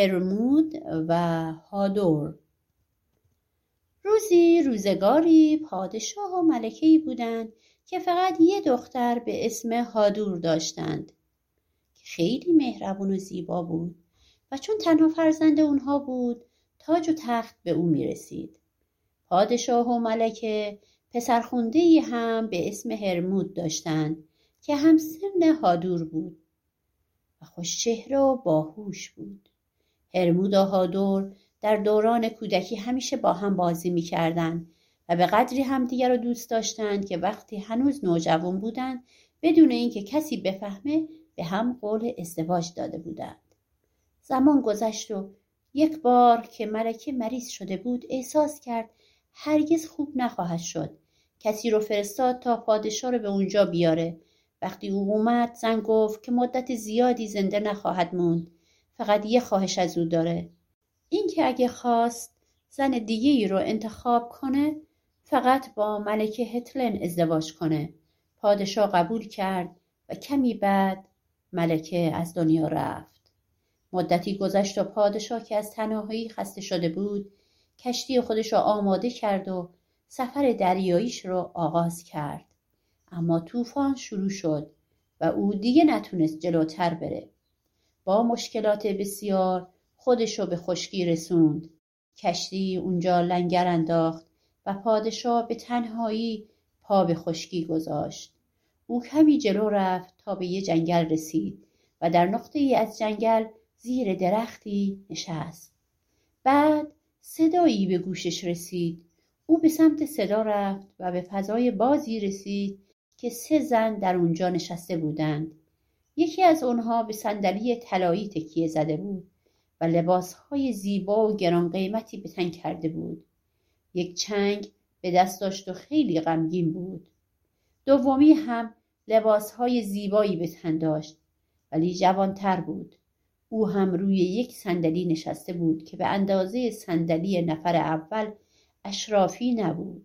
هرمود و هادور روزی روزگاری پادشاه و ملکه‌ای بودند که فقط یه دختر به اسم هادور داشتند خیلی مهربون و زیبا بود و چون تنها فرزند اونها بود تاج و تخت به او می‌رسید. پادشاه و ملکه پسرخونده هم به اسم هرمود داشتند که هم سن هادور بود و خوشچهره و باهوش بود. هرمود و هادور در دوران کودکی همیشه با هم بازی می‌کردند و به قدری همدیگر رو دوست داشتند که وقتی هنوز نوجوان بودند بدون اینکه کسی بفهمه به هم قول ازدواج داده بودند. زمان گذشت و یک بار که ملکه مریض شده بود احساس کرد هرگز خوب نخواهد شد. کسی رو فرستاد تا پادشاه رو به اونجا بیاره. وقتی او اومد زن گفت که مدت زیادی زنده نخواهد موند. فقط یه خواهش از او داره. اینکه اگه خواست زن دیگه ای رو انتخاب کنه فقط با ملکه هتلن ازدواج کنه. پادشاه قبول کرد و کمی بعد ملکه از دنیا رفت. مدتی گذشت و پادشاه که از تنهایی خسته شده بود کشتی خودش را آماده کرد و سفر دریاییش رو آغاز کرد. اما طوفان شروع شد و او دیگه نتونست جلوتر بره. با مشکلات بسیار خودش به خشکی رسوند. کشتی اونجا لنگر انداخت و پادشاه به تنهایی پا به خشکی گذاشت. او کمی جلو رفت تا به یه جنگل رسید و در نقطه ای از جنگل زیر درختی نشست. بعد صدایی به گوشش رسید. او به سمت صدا رفت و به فضای بازی رسید که سه زن در اونجا نشسته بودند. یکی از آنها به صندلی طلایی تکیه زده بود و لباسهای زیبا و گران قیمتی به تن کرده بود. یک چنگ به دست داشت و خیلی غمگین بود. دومی هم لباسهای زیبایی به تن داشت ولی جوانتر بود. او هم روی یک صندلی نشسته بود که به اندازه صندلی نفر اول اشرافی نبود.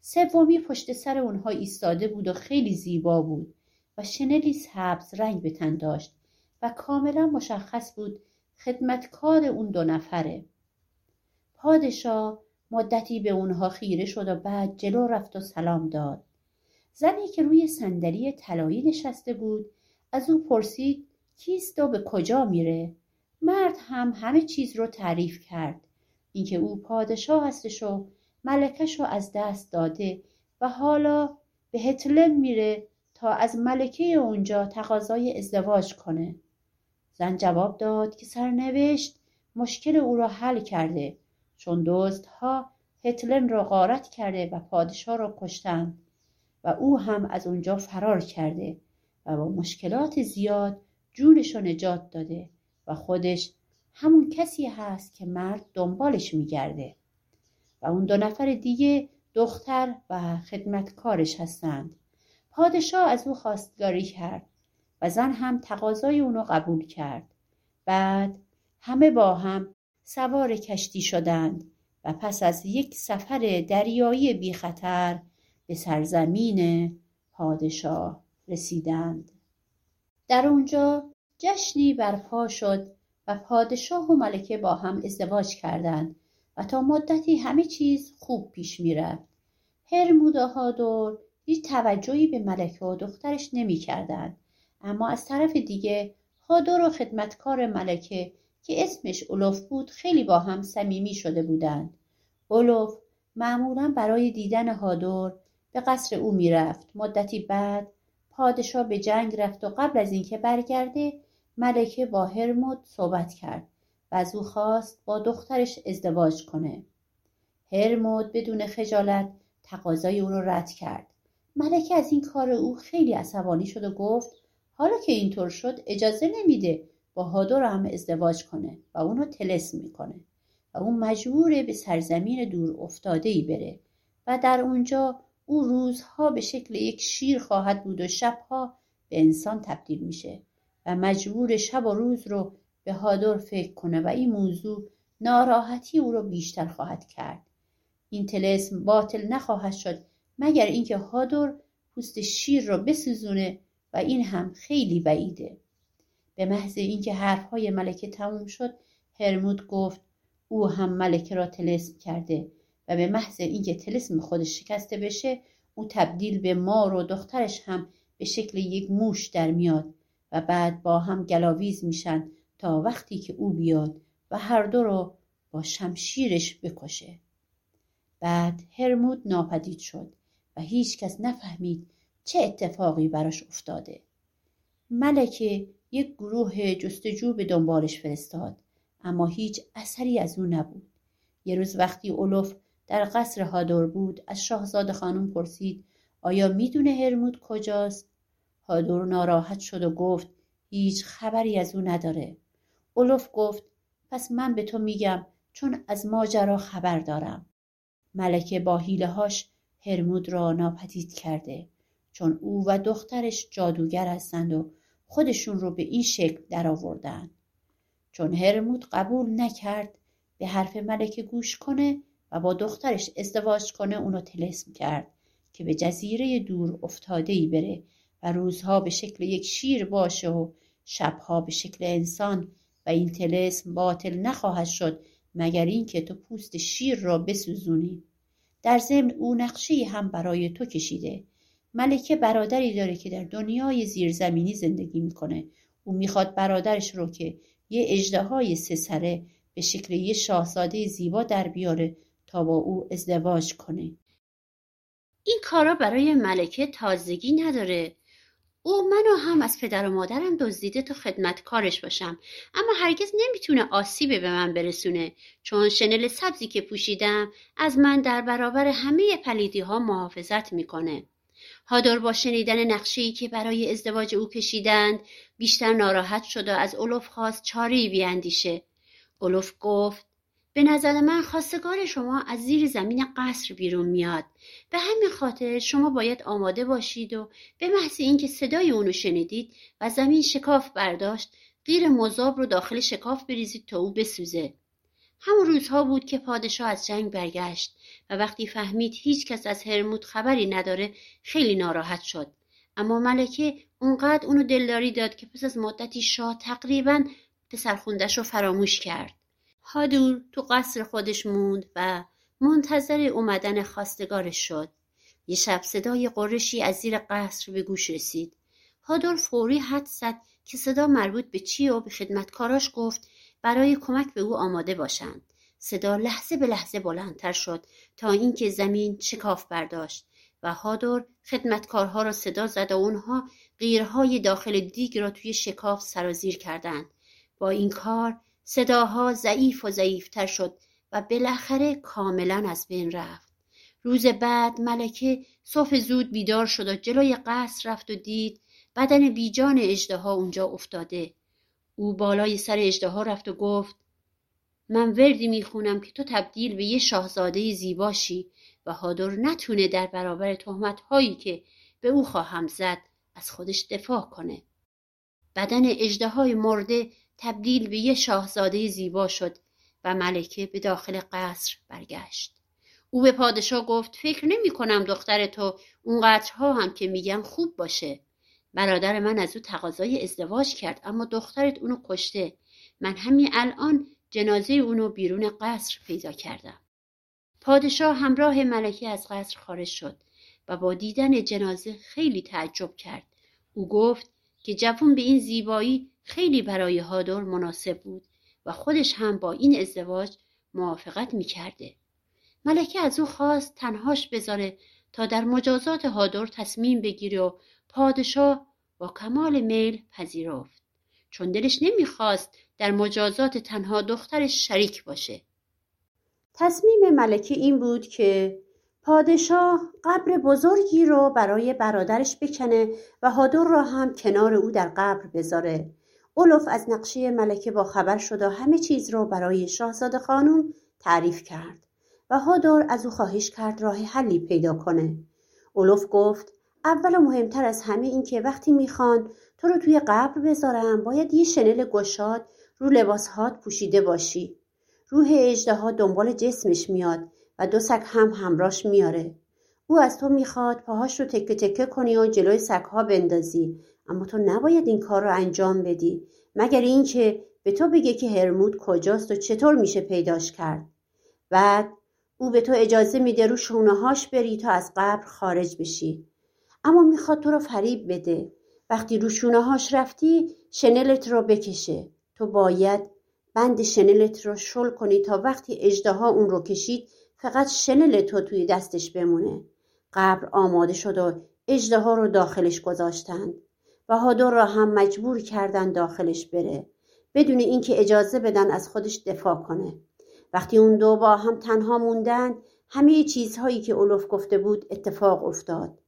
سومی پشت سر اونها ایستاده بود و خیلی زیبا بود. و شنلی سبز رنگ به تن داشت و کاملا مشخص بود خدمتکار اون دو نفره. پادشاه مدتی به اونها خیره شد و بعد جلو رفت و سلام داد. زنی که روی صندلی طلایی نشسته بود از او پرسید کیست و به کجا میره؟ مرد هم همه چیز رو تعریف کرد. اینکه او پادشاه هستش و ملکش رو از دست داده و حالا به هتلن میره تا از ملکه اونجا تقاضای ازدواج کنه. زن جواب داد که سرنوشت مشکل او را حل کرده چون دزدها هتلن را غارت کرده و پادشاه را کشتند و او هم از اونجا فرار کرده و با مشکلات زیاد جونش نجات داده و خودش همون کسی هست که مرد دنبالش میگرده. و اون دو نفر دیگه دختر و خدمتکارش هستند. پادشاه از او خواستگاری کرد و زن هم تقاضای اونو قبول کرد. بعد همه با هم سوار کشتی شدند و پس از یک سفر دریایی بی خطر به سرزمین پادشاه رسیدند. در اونجا جشنی برپا شد و پادشاه و ملکه با هم ازدواج کردند و تا مدتی همه چیز خوب پیش می‌رفت. هرمود و هادور هیچ توجهی به ملکه و دخترش نمی‌کردند. اما از طرف دیگه هادور و خدمتکار ملکه که اسمش اولوف بود خیلی با هم صمیمی شده بودند. اولوف معمولا برای دیدن هادور به قصر او می‌رفت. مدتی بعد پادشاه به جنگ رفت و قبل از اینکه برگرده ملکه با هرمود صحبت کرد و از او خواست با دخترش ازدواج کنه. هرمود بدون خجالت تقاضای او را رد کرد. ملکه از این کار او خیلی عصبانی شد و گفت حالا که اینطور شد اجازه نمیده با هادور هم ازدواج کنه و اونو تلس می‌کنه و اون مجبوره به سرزمین دور افتاده ای بره و در اونجا او روزها به شکل یک شیر خواهد بود و شبها به انسان تبدیل میشه و مجبور شب و روز رو به هادور فکر کنه و این موضوع ناراحتی او را بیشتر خواهد کرد. این تلسم باطل نخواهد شد مگر اینکه هادور پوست شیر را بسوزونه و این هم خیلی بعیده. به محض اینکه حرفهای ملکه تموم شد هرمود گفت او هم ملکه را تلسم کرده و به محض اینکه تلسم خودش شکسته بشه او تبدیل به مار و دخترش هم به شکل یک موش در میاد و بعد با هم گلاویز میشن تا وقتی که او بیاد و هر دو رو با شمشیرش بکشه. بعد هرمود ناپدید شد. و هیچ کس نفهمید چه اتفاقی براش افتاده. ملکه یک گروه جستجو به دنبالش فرستاد اما هیچ اثری از او نبود. یه روز وقتی اولوف در قصر هادور بود از شاهزاده خانم پرسید آیا می‌دونه هرمود کجاست؟ هادور ناراحت شد و گفت هیچ خبری از او نداره. اولوف گفت پس من به تو میگم چون از ماجرا خبر دارم. ملکه با هاش هرمود را ناپدید کرده چون او و دخترش جادوگر هستند و خودشون رو به این شکل درآوردن. چون هرمود قبول نکرد به حرف ملکه گوش کنه و با دخترش ازدواج کنه اونو تلسم کرد که به جزیره دور افتاده ای بره و روزها به شکل یک شیر باشه و شبها به شکل انسان و این تلسم باطل نخواهد شد مگر اینکه تو پوست شیر را بسوزونی. در ضمن او نقشه هم برای تو کشیده. ملکه برادری داره که در دنیای زیرزمینی زندگی می‌کنه. او می‌خواد برادرش رو که یه اجدهای سه سره به شکل یه شاهزاده زیبا در بیاره تا با او ازدواج کنه. این کارا برای ملکه تازگی نداره. او منو هم از پدر و مادرم دزدیده تا خدمتکارش باشم. اما هرگز نمی‌تونه آسیبی به من برسونه. چون شنل سبزی که پوشیدم از من در برابر همه پلیدی ها محافظت می‌کنه. هادار با شنیدن نقشه‌ای که برای ازدواج او کشیدند بیشتر ناراحت شد و از اولوف خواست چاری بیاندیشه. اولوف گفت به نظر من خواستگار شما از زیر زمین قصر بیرون میاد. به همین خاطر شما باید آماده باشید و به محض اینکه صدای اونو شنیدید و زمین شکاف برداشت غیر مذاب رو داخل شکاف بریزید تا او بسوزه. همون روزها بود که پادشاه از جنگ برگشت و وقتی فهمید هیچ کس از هرمود خبری نداره خیلی ناراحت شد. اما ملکه اونقدر اونو دلداری داد که پس از مدتی شاه تقریبا پسرخوندش رو فراموش کرد. هادور تو قصر خودش موند و منتظر اومدن خواستگارش شد. یه شب صدای قرشی از زیر قصر به گوش رسید. هادور فوری حد زد که صدا مربوط به چی و به خدمتکاراش گفت برای کمک به او آماده باشند. صدا لحظه به لحظه بلندتر شد تا اینکه زمین شکاف برداشت و هادور خدمتکارها را صدا زد و اونها غیرهای داخل دیگ را توی شکاف سرازیر کردند. با این کار صداها ضعیف و ضعیفتر شد و بالاخره کاملا از بین رفت. روز بعد ملکه صبح زود بیدار شد و جلوی قصر رفت و دید بدن بیجان اجدها اونجا افتاده. او بالای سر اجدها رفت و گفت من وردی می‌خونم که تو تبدیل به یه شاهزاده زیباشی و هادر نتونه در برابر تهمت هایی که به او خواهم زد از خودش دفاع کنه. بدن اجده مرده تبدیل به یه شاهزاده زیبا شد و ملکه به داخل قصر برگشت. او به پادشاه گفت فکر نمی کنم دختر تو اونقدرها هم که میگم خوب باشه. برادر من از او تقاضای ازدواج کرد اما دخترت اونو کشته. من همین الان جنازه اونو بیرون قصر پیدا کردم. پادشاه همراه ملکه از قصر خارج شد و با دیدن جنازه خیلی تعجب کرد. او گفت که جوون به این زیبایی خیلی برای هادور مناسب بود و خودش هم با این ازدواج موافقت می‌کرده. ملکه از او خواست تنهاش بذاره تا در مجازات هادر تصمیم بگیره و پادشاه با کمال میل پذیرفت. چون دلش نمی‌خواست در مجازات تنها دخترش شریک باشه. تصمیم ملکه این بود که پادشاه قبر بزرگی رو برای برادرش بکنه و هادر را هم کنار او در قبر بذاره. اولف از نقشه ملکه با خبر شد و همه چیز رو برای شاهزاده خانم تعریف کرد و هادر از او خواهش کرد راه حلی پیدا کنه. اولف گفت اول و مهمتر از همه این که وقتی می‌خوان تو رو توی قبر بذارم باید یه شنل گشاد رو لباسهات پوشیده باشی. روح اجدها دنبال جسمش میاد و دو سگ هم همراش میاره. او از تو می‌خواد پاهاش رو تکه تکه کنی و جلوی سگها بندازی اما تو نباید این کار رو انجام بدی. مگر اینکه به تو بگه که هرمود کجاست و چطور میشه پیداش کرد. بعد او به تو اجازه میده رو شونه هاش بری تا از قبر خارج بشی. اما می‌خواد تو رو فریب بده. وقتی رو شونه هاش رفتی شنلت رو بکشه. تو باید بند شنلت رو شل کنی تا وقتی اجدها اون رو کشید فقط شنل تو توی دستش بمونه. قبر آماده شد و اجدها رو داخلش گذاشتند. و هادر را هم مجبور کردن داخلش بره. بدون اینکه اجازه بدن از خودش دفاع کنه. وقتی اون دو با هم تنها موندن همه چیزهایی که اولف گفته بود اتفاق افتاد.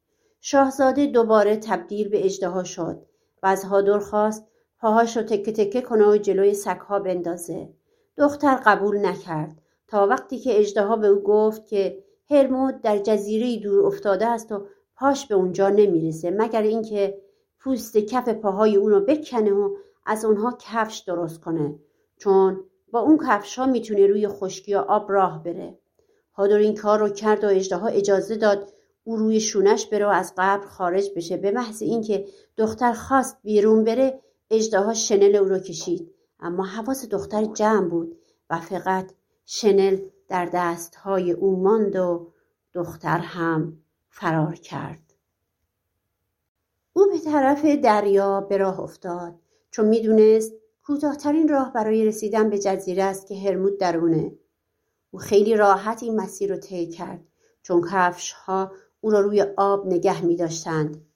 شاهزاده دوباره تبدیل به اجدها شد و از هادر خواست پاهاش رو تکه تکه کنه و جلوی سگها بندازه. دختر قبول نکرد. تا وقتی که اجدها به او گفت که هرمود در جزیره دور افتاده است و پاش به اونجا نمی‌رسه مگر اینکه پوست کف پاهای اونو بکنه و از اونها کفش درست کنه. چون با اون کفش ها می‌تونه روی خشکی و آب راه بره. هادر این کار رو کرد و اجدها اجازه داد او روی شونش بره و از قبر خارج بشه. به محض اینکه دختر خواست بیرون بره اجدها شنل او رو کشید. اما حواس دختر جمع بود و فقط شنل در دستهای او ماند و دختر هم فرار کرد. او به طرف دریا به راه افتاد چون می‌دونست کوتاهترین راه برای رسیدن به جزیره است که هرمود درونه او خیلی راحت این مسیر رو طی کرد چون کفش ها او را روی آب نگه می داشتند.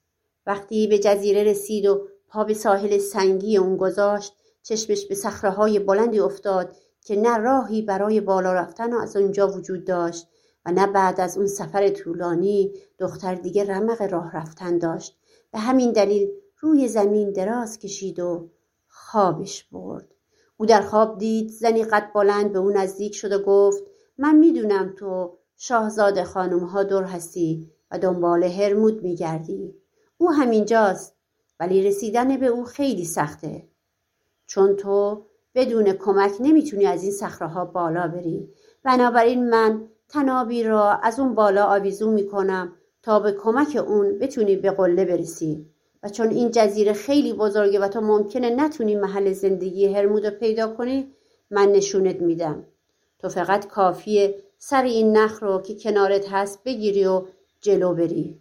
وقتی به جزیره رسید و پا به ساحل سنگی اون گذاشت چشمش به صخره بلندی افتاد که نه راهی برای بالا رفتن از اونجا وجود داشت و نه بعد از اون سفر طولانی دختر دیگه رمق راه رفتن داشت به همین دلیل روی زمین دراز کشید و خوابش برد. او در خواب دید زنی قد بلند به او نزدیک شد و گفت من می‌دونم تو شاهزاده خانم ها دور هستی و دنبال هرمود میگردی. او همینجاست ولی رسیدن به او خیلی سخته. چون تو بدون کمک نمی‌تونی از این صخره بالا بری. بنابراین من تنابی را از اون بالا آویزون می‌کنم تا به کمک اون بتونی به قله برسی. و چون این جزیره خیلی بزرگه و تو ممکنه نتونی محل زندگی هرمود رو پیدا کنی من نشونت میدم. تو فقط کافیه سر این نخ رو که کنارت هست بگیری و جلو بری.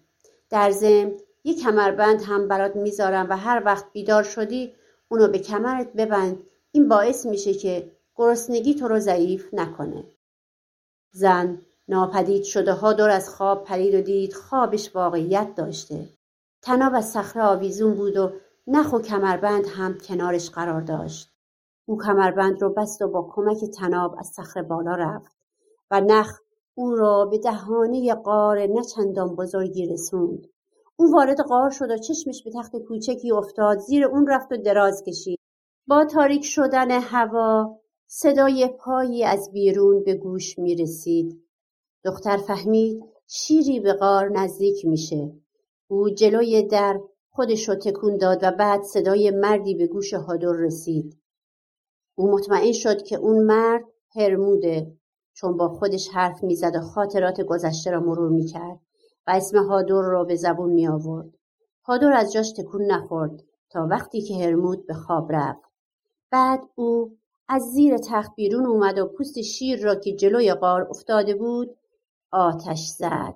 در ضمن یه کمربند هم برات می‌ذارم و هر وقت بیدار شدی اونو به کمرت ببند. این باعث میشه که گرسنگی تو رو ضعیف نکنه. زن ناپدید شده ها دور از خواب پرید و دید خوابش واقعیت داشته. تناب از صخره آویزون بود و نخ و کمربند هم کنارش قرار داشت. او کمربند رو بست و با کمک تناب از صخره بالا رفت و نخ او را به دهانه قار نه چندان بزرگی رسوند. او وارد قار شد و چشمش به تخت کوچکی افتاد. زیر اون رفت و دراز کشید. با تاریک شدن هوا صدای پایی از بیرون به گوش می رسید. دختر فهمید شیری به غار نزدیک میشه. او جلوی در خودش رو تکون داد و بعد صدای مردی به گوش هادر رسید. او مطمئن شد که اون مرد هرموده چون با خودش حرف می‌زد و خاطرات گذشته را مرور می‌کرد و اسم هادر را به زبون می آورد. هادر از جاش تکون نخورد تا وقتی که هرمود به خواب رفت. بعد او از زیر تخت بیرون اومد و پوست شیر را که جلوی غار افتاده بود آتش زد.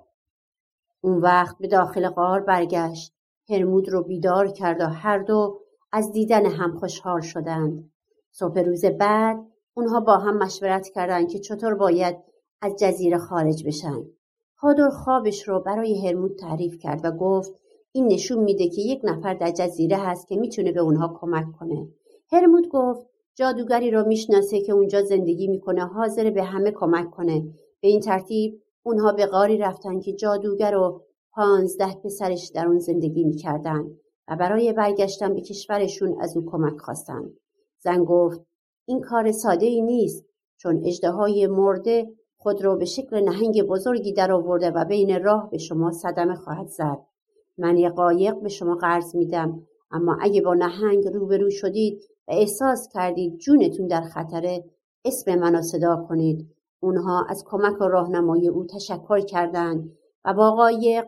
اون وقت به داخل غار برگشت. هرمود رو بیدار کرد و هر دو از دیدن هم خوشحال شدند. صبح روز بعد اونها با هم مشورت کردند که چطور باید از جزیره خارج بشن. هادور خوابش رو برای هرمود تعریف کرد و گفت این نشون میده که یک نفر در جزیره هست که می‌تونه به اونها کمک کنه. هرمود گفت جادوگری رو می‌شناسه که اونجا زندگی می‌کنه حاضر به همه کمک کنه. به این ترتیب اونها به غاری رفتن که جادوگر و پانزده پسرش در اون زندگی می‌کردن و برای برگشتن به کشورشون از او کمک خواستن. زن گفت این کار ساده ای نیست چون اجده مرده خود را به شکل نهنگ بزرگی در آورده و بین راه به شما صدمه خواهد زد. من یه قایق به شما قرض میدم اما اگه با نهنگ روبرو شدید و احساس کردید جونتون در خطره اسم منو صدا کنید اونها از کمک و راهنمایی او تشکر کردند و با قایق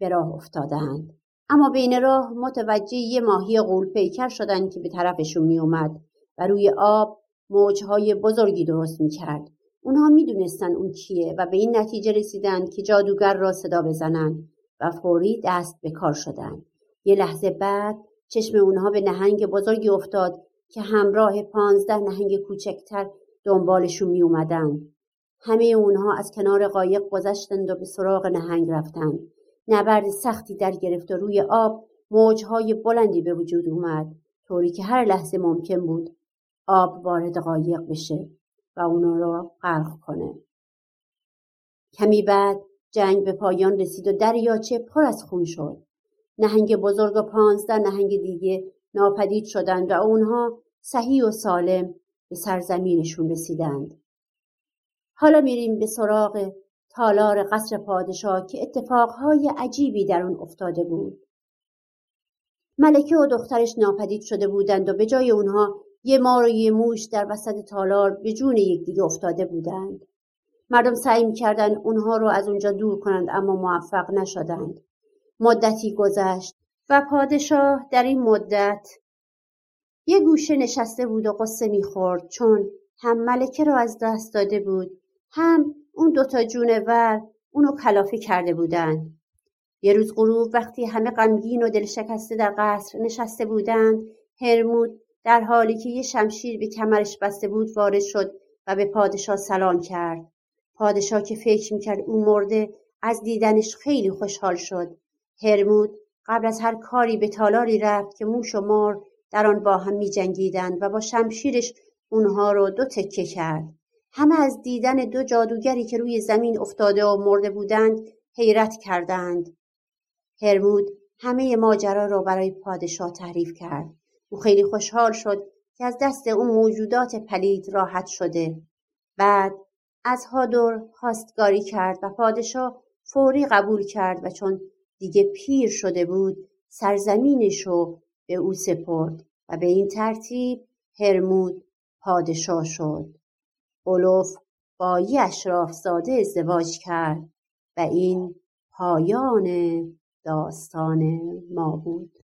به راه افتادند. اما بین راه متوجه یه ماهی غول پیکر شدند که به طرفشون میومد و روی آب موجهای بزرگی درست می‌کرد. اونها می‌دونستن اون کیه و به این نتیجه رسیدند که جادوگر را صدا بزنند و فوری دست به کار شدند. یه لحظه بعد چشم اونها به نهنگ بزرگی افتاد که همراه پانزده نهنگ کوچکتر دنبالشون می اومدن. همه اونها از کنار قایق گذشتند و به سراغ نهنگ رفتند. نبرد سختی در گرفت و روی آب موجهای بلندی به وجود اومد طوری که هر لحظه ممکن بود آب وارد قایق بشه و اونو را غرق کنه. کمی بعد جنگ به پایان رسید و دریاچه پر از خون شد. نهنگ بزرگ و پانزده نهنگ دیگه ناپدید شدند و اونها صحیح و سالم به سرزمینشون رسیدند. حالا میریم به سراغ تالار قصر پادشاه که اتفاقهای عجیبی در اون افتاده بود. ملکه و دخترش ناپدید شده بودند و به جای اونها یه مار و یه موش در وسط تالار به جون یکدیگه افتاده بودند. مردم سعی می‌کردند اونها رو از اونجا دور کنند اما موفق نشدند. مدتی گذشت و پادشاه در این مدت یه گوشه نشسته بود و قصه می‌خورد چون هم ملکه را از دست داده بود هم اون دوتا جونور اونو کلافه کرده بودند. یه روز غروب وقتی همه غمگین و دل شکسته در قصر نشسته بودند هرمود در حالی که یه شمشیر به کمرش بسته بود وارد شد و به پادشاه سلام کرد. پادشاه که فکر می‌کرد او مرده از دیدنش خیلی خوشحال شد. هرمود قبل از هر کاری به تالاری رفت که موش و مار در آن با هم می جنگیدند و با شمشیرش اونها رو دو تکه کرد. همه از دیدن دو جادوگری که روی زمین افتاده و مرده بودند حیرت کردند. هرمود همه ماجرا را برای پادشاه تعریف کرد. او خیلی خوشحال شد که از دست اون موجودات پلید راحت شده. بعد از هادور خواستگاری کرد و پادشاه فوری قبول کرد و چون دیگه پیر شده بود سرزمینش رو به او سپرد و به این ترتیب هرمود پادشاه شد. اولوف با یه اشراف زاده ازدواج کرد و این پایان داستان ما بود.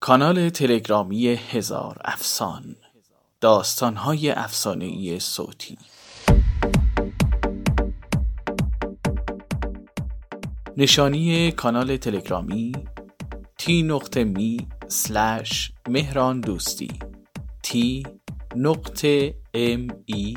کانال تلگرامی هزار افسان داستانهای افسانهای صوتی نشانی کانال تلگرامی تی نقطه می سلش مهران دوستی تی نقطه ام ای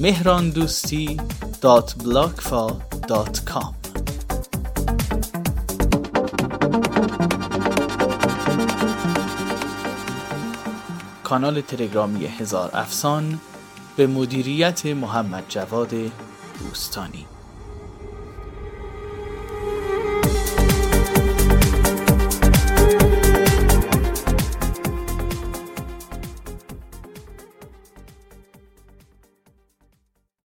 مهران دوستی dot بلاگفا dot com. کانال تلگرامی هزار افسان به مدیریت محمد جواد دوستانی.